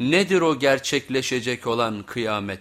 Nedir o gerçekleşecek olan kıyamet?